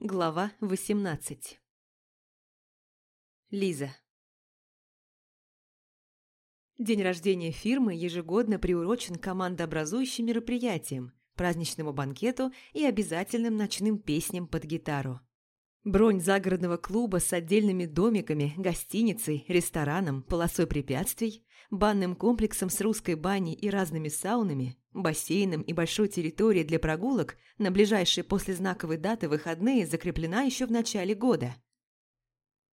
Глава 18 Лиза День рождения фирмы ежегодно приурочен командообразующим мероприятиям, праздничному банкету и обязательным ночным песням под гитару. Бронь загородного клуба с отдельными домиками, гостиницей, рестораном, полосой препятствий, банным комплексом с русской баней и разными саунами, бассейном и большой территорией для прогулок на ближайшие после знаковой даты выходные закреплена еще в начале года.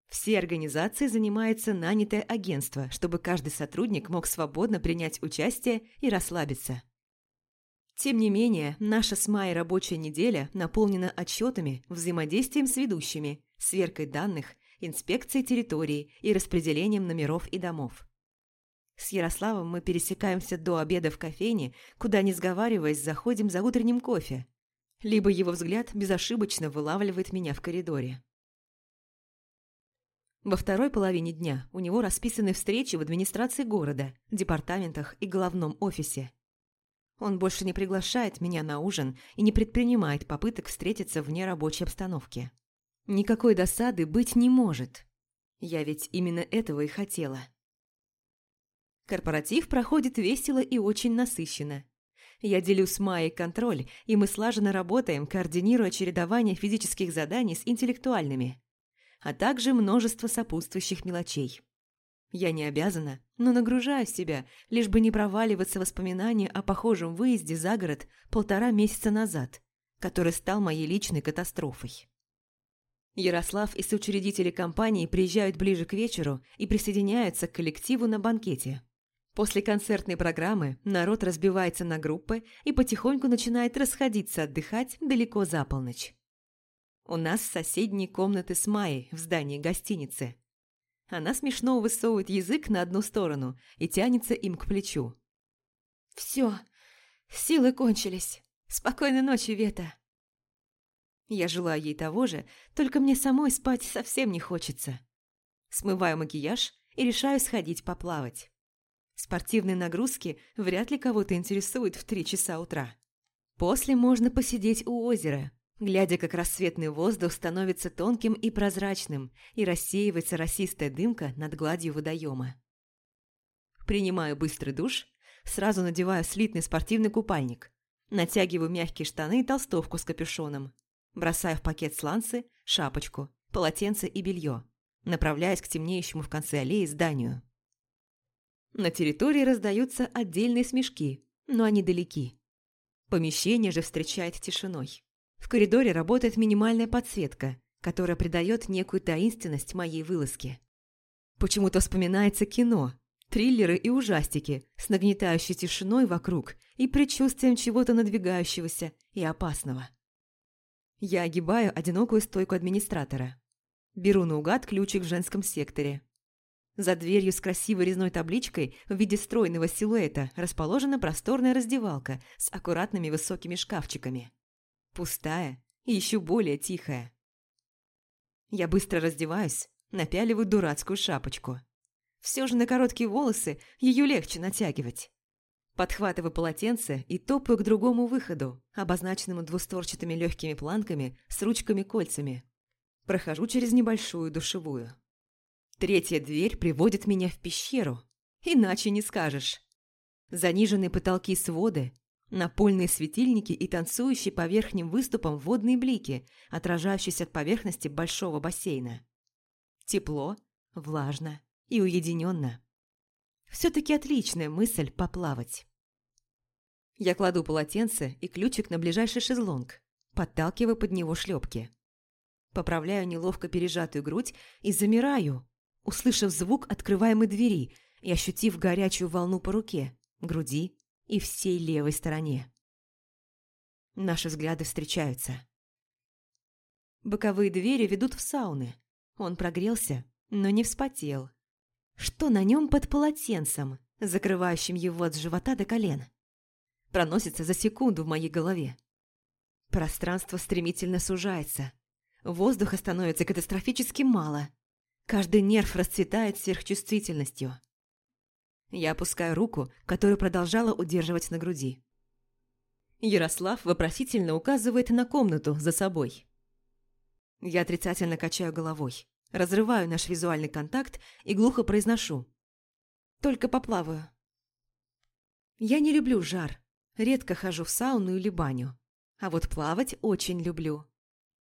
Все организации занимается нанятое агентство, чтобы каждый сотрудник мог свободно принять участие и расслабиться. Тем не менее, наша с Майей рабочая неделя наполнена отчетами, взаимодействием с ведущими, сверкой данных, инспекцией территории и распределением номеров и домов. С Ярославом мы пересекаемся до обеда в кофейне, куда, не сговариваясь, заходим за утренним кофе. Либо его взгляд безошибочно вылавливает меня в коридоре. Во второй половине дня у него расписаны встречи в администрации города, департаментах и головном офисе. Он больше не приглашает меня на ужин и не предпринимает попыток встретиться вне рабочей обстановки. Никакой досады быть не может. Я ведь именно этого и хотела. Корпоратив проходит весело и очень насыщенно. Я делю с Майей контроль, и мы слаженно работаем, координируя чередование физических заданий с интеллектуальными, а также множество сопутствующих мелочей. Я не обязана, но нагружаю себя, лишь бы не проваливаться воспоминания о похожем выезде за город полтора месяца назад, который стал моей личной катастрофой. Ярослав и соучредители компании приезжают ближе к вечеру и присоединяются к коллективу на банкете. После концертной программы народ разбивается на группы и потихоньку начинает расходиться отдыхать далеко за полночь. У нас соседние комнаты с Майей в здании гостиницы. Она смешно высовывает язык на одну сторону и тянется им к плечу. «Все, силы кончились. Спокойной ночи, Вета». Я желаю ей того же, только мне самой спать совсем не хочется. Смываю макияж и решаю сходить поплавать. Спортивные нагрузки вряд ли кого-то интересуют в три часа утра. После можно посидеть у озера, глядя, как рассветный воздух становится тонким и прозрачным, и рассеивается росистая дымка над гладью водоема. Принимаю быстрый душ, сразу надеваю слитный спортивный купальник, натягиваю мягкие штаны и толстовку с капюшоном, бросаю в пакет сланцы, шапочку, полотенце и белье, направляясь к темнеющему в конце аллеи зданию. На территории раздаются отдельные смешки, но они далеки. Помещение же встречает тишиной. В коридоре работает минимальная подсветка, которая придает некую таинственность моей вылазке. Почему-то вспоминается кино, триллеры и ужастики с нагнетающей тишиной вокруг и предчувствием чего-то надвигающегося и опасного. Я огибаю одинокую стойку администратора. Беру наугад ключик в женском секторе, за дверью с красивой резной табличкой в виде стройного силуэта расположена просторная раздевалка с аккуратными высокими шкафчиками. Пустая и еще более тихая. Я быстро раздеваюсь, напяливаю дурацкую шапочку. Все же на короткие волосы ее легче натягивать. Подхватываю полотенце и топаю к другому выходу, обозначенному двустворчатыми легкими планками с ручками-кольцами. Прохожу через небольшую душевую. Третья дверь приводит меня в пещеру. Иначе не скажешь. Заниженные потолки своды, напольные светильники и танцующие по верхним выступам водные блики, отражающиеся от поверхности большого бассейна. Тепло, влажно и уединенно. Все-таки отличная мысль поплавать. Я кладу полотенце и ключик на ближайший шезлонг, подталкиваю под него шлепки. Поправляю неловко пережатую грудь и замираю, услышав звук открываемой двери и ощутив горячую волну по руке, груди и всей левой стороне. Наши взгляды встречаются. Боковые двери ведут в сауны. Он прогрелся, но не вспотел. Что на нем под полотенцем, закрывающим его от живота до колен? Проносится за секунду в моей голове. Пространство стремительно сужается. Воздуха становится катастрофически мало. Каждый нерв расцветает сверхчувствительностью. Я опускаю руку, которую продолжала удерживать на груди. Ярослав вопросительно указывает на комнату за собой. Я отрицательно качаю головой, разрываю наш визуальный контакт и глухо произношу. Только поплаваю. Я не люблю жар, редко хожу в сауну или баню. А вот плавать очень люблю.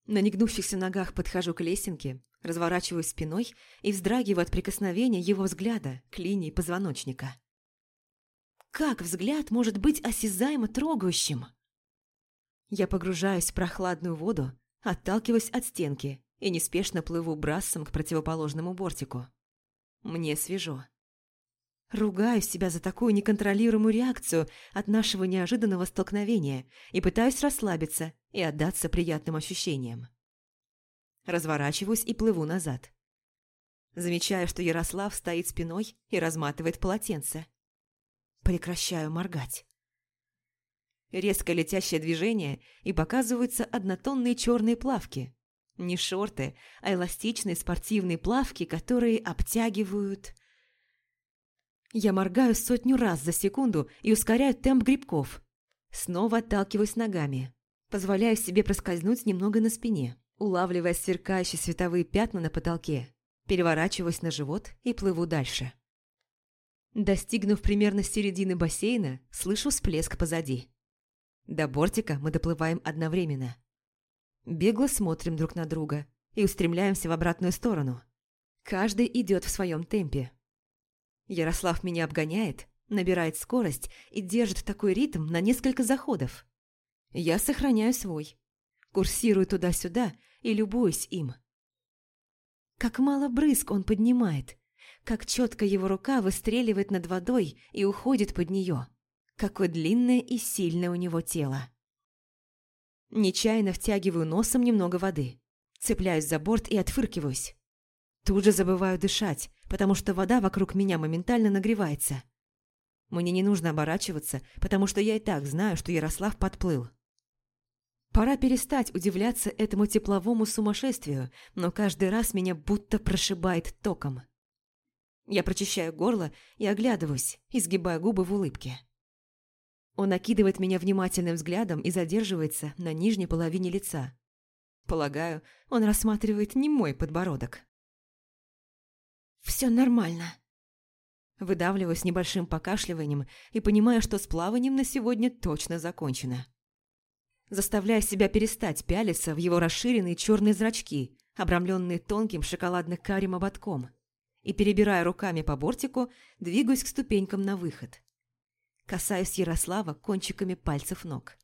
На негнущихся ногах подхожу к лесенке, разворачиваюсь спиной и вздрагиваю от прикосновения его взгляда к линии позвоночника. Как взгляд может быть осязаемо трогающим? Я погружаюсь в прохладную воду, отталкиваюсь от стенки и неспешно плыву брасом к противоположному бортику. Мне свежо. Ругаю себя за такую неконтролируемую реакцию от нашего неожиданного столкновения и пытаюсь расслабиться и отдаться приятным ощущениям. Разворачиваюсь и плыву назад. Замечаю, что Ярослав стоит спиной и разматывает полотенце. Прекращаю моргать. Резко летящее движение, и показываются однотонные черные плавки. Не шорты, а эластичные спортивные плавки, которые обтягивают... Я моргаю сотню раз за секунду и ускоряю темп грибков. Снова отталкиваюсь ногами. Позволяю себе проскользнуть немного на спине, улавливая сверкающие световые пятна на потолке. Переворачиваюсь на живот и плыву дальше. Достигнув примерно середины бассейна, слышу всплеск позади. До бортика мы доплываем одновременно. Бегло смотрим друг на друга и устремляемся в обратную сторону. Каждый идет в своем темпе. Ярослав меня обгоняет, набирает скорость и держит такой ритм на несколько заходов. Я сохраняю свой. Курсирую туда-сюда и любуюсь им. Как мало брызг он поднимает, как четко его рука выстреливает над водой и уходит под нее. Какое длинное и сильное у него тело. Нечаянно втягиваю носом немного воды. Цепляюсь за борт и отфыркиваюсь. Тут же забываю дышать, потому что вода вокруг меня моментально нагревается. Мне не нужно оборачиваться, потому что я и так знаю, что Ярослав подплыл. Пора перестать удивляться этому тепловому сумасшествию, но каждый раз меня будто прошибает током. Я прочищаю горло и оглядываюсь, изгибая губы в улыбке. Он окидывает меня внимательным взглядом и задерживается на нижней половине лица. Полагаю, он рассматривает не мой подбородок. Все нормально. Выдавливаю с небольшим покашливанием и понимаю, что с плаванием на сегодня точно закончено. Заставляю себя перестать пялиться в его расширенные черные зрачки, обрамленные тонким шоколадно-карим ободком, и, перебирая руками по бортику, двигаюсь к ступенькам на выход. Касаюсь Ярослава кончиками пальцев ног.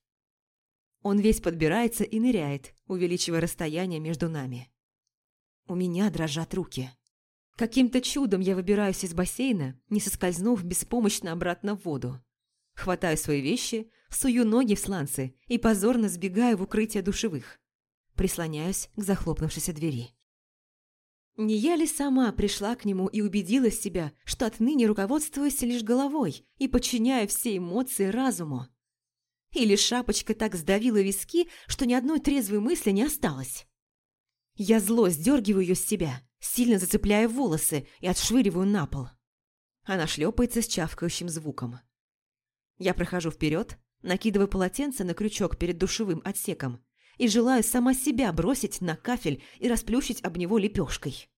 Он весь подбирается и ныряет, увеличивая расстояние между нами. У меня дрожат руки. Каким-то чудом я выбираюсь из бассейна, не соскользнув беспомощно обратно в воду. Хватаю свои вещи, сую ноги в сланцы и позорно сбегаю в укрытие душевых. Прислоняюсь к захлопнувшейся двери. Не я ли сама пришла к нему и убедила себя, что отныне руководствуюсь лишь головой и подчиняю все эмоции разуму? Или шапочка так сдавила виски, что ни одной трезвой мысли не осталось? Я зло сдергиваю ее с себя, сильно зацепляя волосы и отшвыриваю на пол. Она шлепается с чавкающим звуком. Я прохожу вперед, накидываю полотенце на крючок перед душевым отсеком и желаю сама себя бросить на кафель и расплющить об него лепешкой.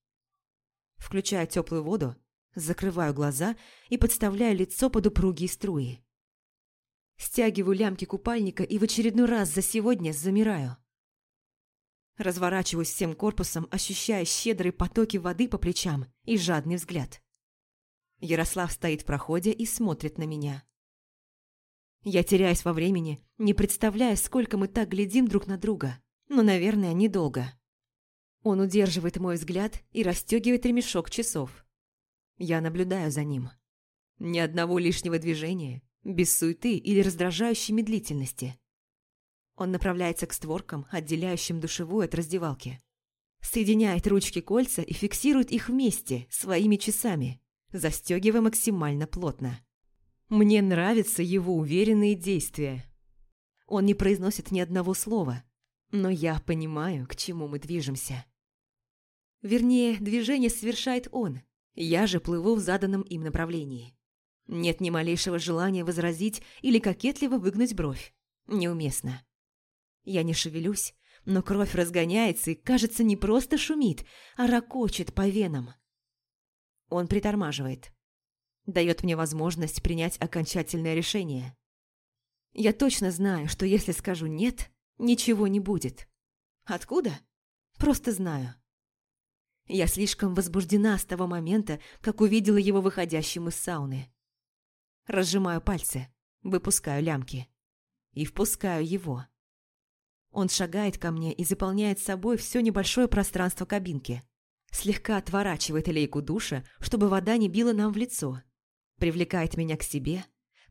Включаю теплую воду, закрываю глаза и подставляю лицо под упругие струи. Стягиваю лямки купальника и в очередной раз за сегодня замираю. Разворачиваюсь всем корпусом, ощущая щедрые потоки воды по плечам и жадный взгляд. Ярослав стоит в проходе и смотрит на меня. Я теряюсь во времени, не представляя, сколько мы так глядим друг на друга, но, наверное, недолго. Он удерживает мой взгляд и расстегивает ремешок часов. Я наблюдаю за ним. Ни одного лишнего движения, без суеты или раздражающей медлительности. Он направляется к створкам, отделяющим душевую от раздевалки. Соединяет ручки кольца и фиксирует их вместе, своими часами, застегивая максимально плотно. Мне нравятся его уверенные действия. Он не произносит ни одного слова, но я понимаю, к чему мы движемся. Вернее, движение совершает он, я же плыву в заданном им направлении. Нет ни малейшего желания возразить или кокетливо выгнуть бровь. Неуместно. Я не шевелюсь, но кровь разгоняется и, кажется, не просто шумит, а ракочет по венам. Он притормаживает. Дает мне возможность принять окончательное решение. Я точно знаю, что если скажу «нет», ничего не будет. Откуда? Просто знаю. Я слишком возбуждена с того момента, как увидела его выходящим из сауны. Разжимаю пальцы, выпускаю лямки. И впускаю его. Он шагает ко мне и заполняет собой все небольшое пространство кабинки. Слегка отворачивает лейку душа, чтобы вода не била нам в лицо. Привлекает меня к себе,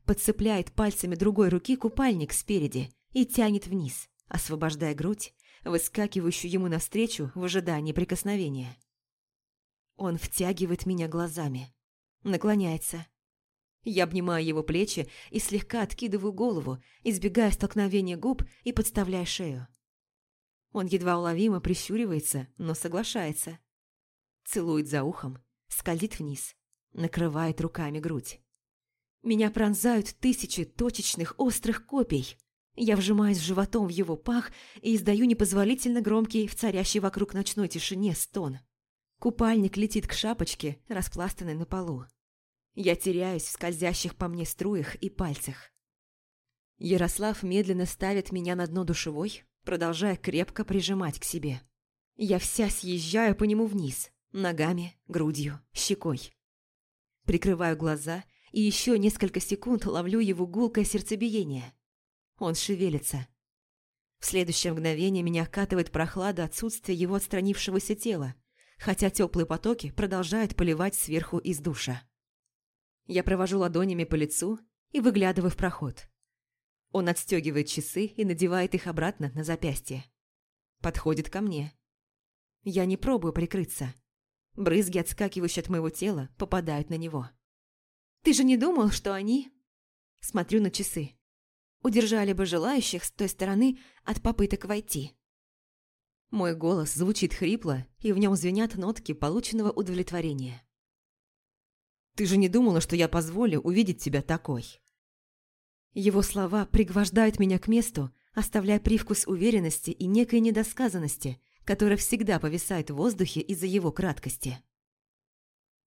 подцепляет пальцами другой руки купальник спереди и тянет вниз, освобождая грудь, выскакивающую ему навстречу в ожидании прикосновения. Он втягивает меня глазами, наклоняется. Я обнимаю его плечи и слегка откидываю голову, избегая столкновения губ и подставляя шею. Он едва уловимо прищуривается, но соглашается. Целует за ухом, скользит вниз, накрывает руками грудь. Меня пронзают тысячи точечных острых копий. Я вжимаюсь животом в его пах и издаю непозволительно громкий в царящей вокруг ночной тишине стон. Купальник летит к шапочке, распластанной на полу. Я теряюсь в скользящих по мне струях и пальцах. Ярослав медленно ставит меня на дно душевой, продолжая крепко прижимать к себе. Я вся съезжаю по нему вниз, ногами, грудью, щекой. Прикрываю глаза и еще несколько секунд ловлю его гулкое сердцебиение. Он шевелится. В следующее мгновение меня окатывает прохлада отсутствия его отстранившегося тела, хотя теплые потоки продолжают поливать сверху из душа. Я провожу ладонями по лицу и выглядываю в проход. Он отстегивает часы и надевает их обратно на запястье. Подходит ко мне. Я не пробую прикрыться. Брызги, отскакивающие от моего тела, попадают на него. «Ты же не думал, что они...» Смотрю на часы. Удержали бы желающих с той стороны от попыток войти. Мой голос звучит хрипло, и в нем звенят нотки полученного удовлетворения. «Ты же не думала, что я позволю увидеть тебя такой?» Его слова пригвождают меня к месту, оставляя привкус уверенности и некой недосказанности, которая всегда повисает в воздухе из-за его краткости.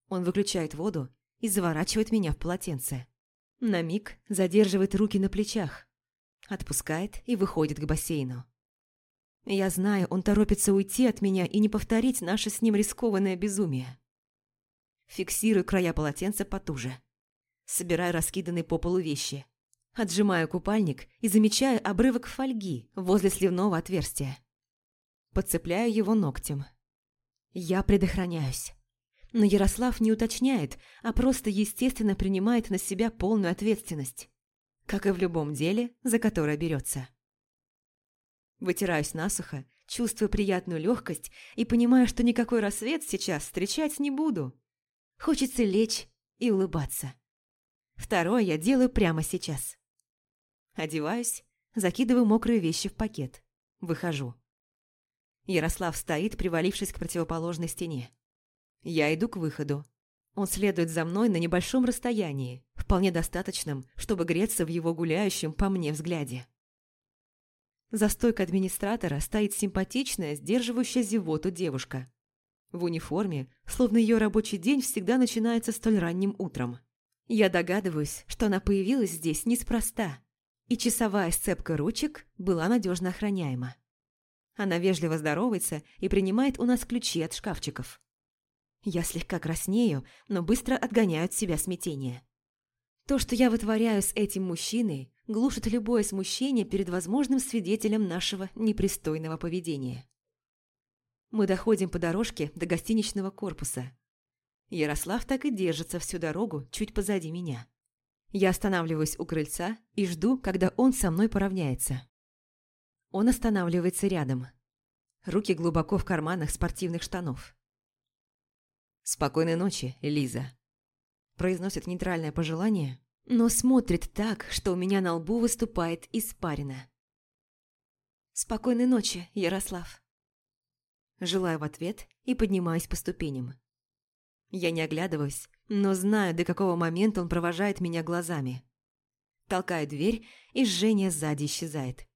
Он выключает воду и заворачивает меня в полотенце. На миг задерживает руки на плечах, отпускает и выходит к бассейну. Я знаю, он торопится уйти от меня и не повторить наше с ним рискованное безумие. Фиксирую края полотенца потуже. Собираю раскиданные по полу вещи. Отжимаю купальник и замечаю обрывок фольги возле сливного отверстия. Подцепляю его ногтем. Я предохраняюсь. Но Ярослав не уточняет, а просто естественно принимает на себя полную ответственность. Как и в любом деле, за которое берется. Вытираюсь насухо, чувствую приятную легкость и понимаю, что никакой рассвет сейчас встречать не буду. Хочется лечь и улыбаться. Второе я делаю прямо сейчас. Одеваюсь, закидываю мокрые вещи в пакет. Выхожу. Ярослав стоит, привалившись к противоположной стене. Я иду к выходу. Он следует за мной на небольшом расстоянии, вполне достаточном, чтобы греться в его гуляющем по мне взгляде. За стойкой администратора стоит симпатичная, сдерживающая зевоту девушка. В униформе, словно ее рабочий день всегда начинается столь ранним утром. Я догадываюсь, что она появилась здесь неспроста, и часовая сцепка ручек была надежно охраняема. Она вежливо здоровается и принимает у нас ключи от шкафчиков. Я слегка краснею, но быстро отгоняю от себя смятение. То, что я вытворяю с этим мужчиной, глушит любое смущение перед возможным свидетелем нашего непристойного поведения. Мы доходим по дорожке до гостиничного корпуса. Ярослав так и держится всю дорогу чуть позади меня. Я останавливаюсь у крыльца и жду, когда он со мной поравняется. Он останавливается рядом. Руки глубоко в карманах спортивных штанов. «Спокойной ночи, Лиза», – произносит нейтральное пожелание, но смотрит так, что у меня на лбу выступает испарина. «Спокойной ночи, Ярослав». Желаю в ответ и поднимаюсь по ступеням. Я не оглядываюсь, но знаю, до какого момента он провожает меня глазами. Толкаю дверь, и жжение сзади исчезает.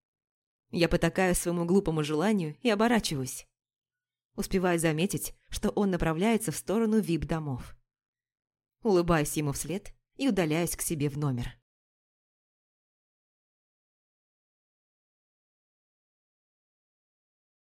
Я потакаю своему глупому желанию и оборачиваюсь. Успеваю заметить, что он направляется в сторону вип-домов. Улыбаюсь ему вслед и удаляюсь к себе в номер.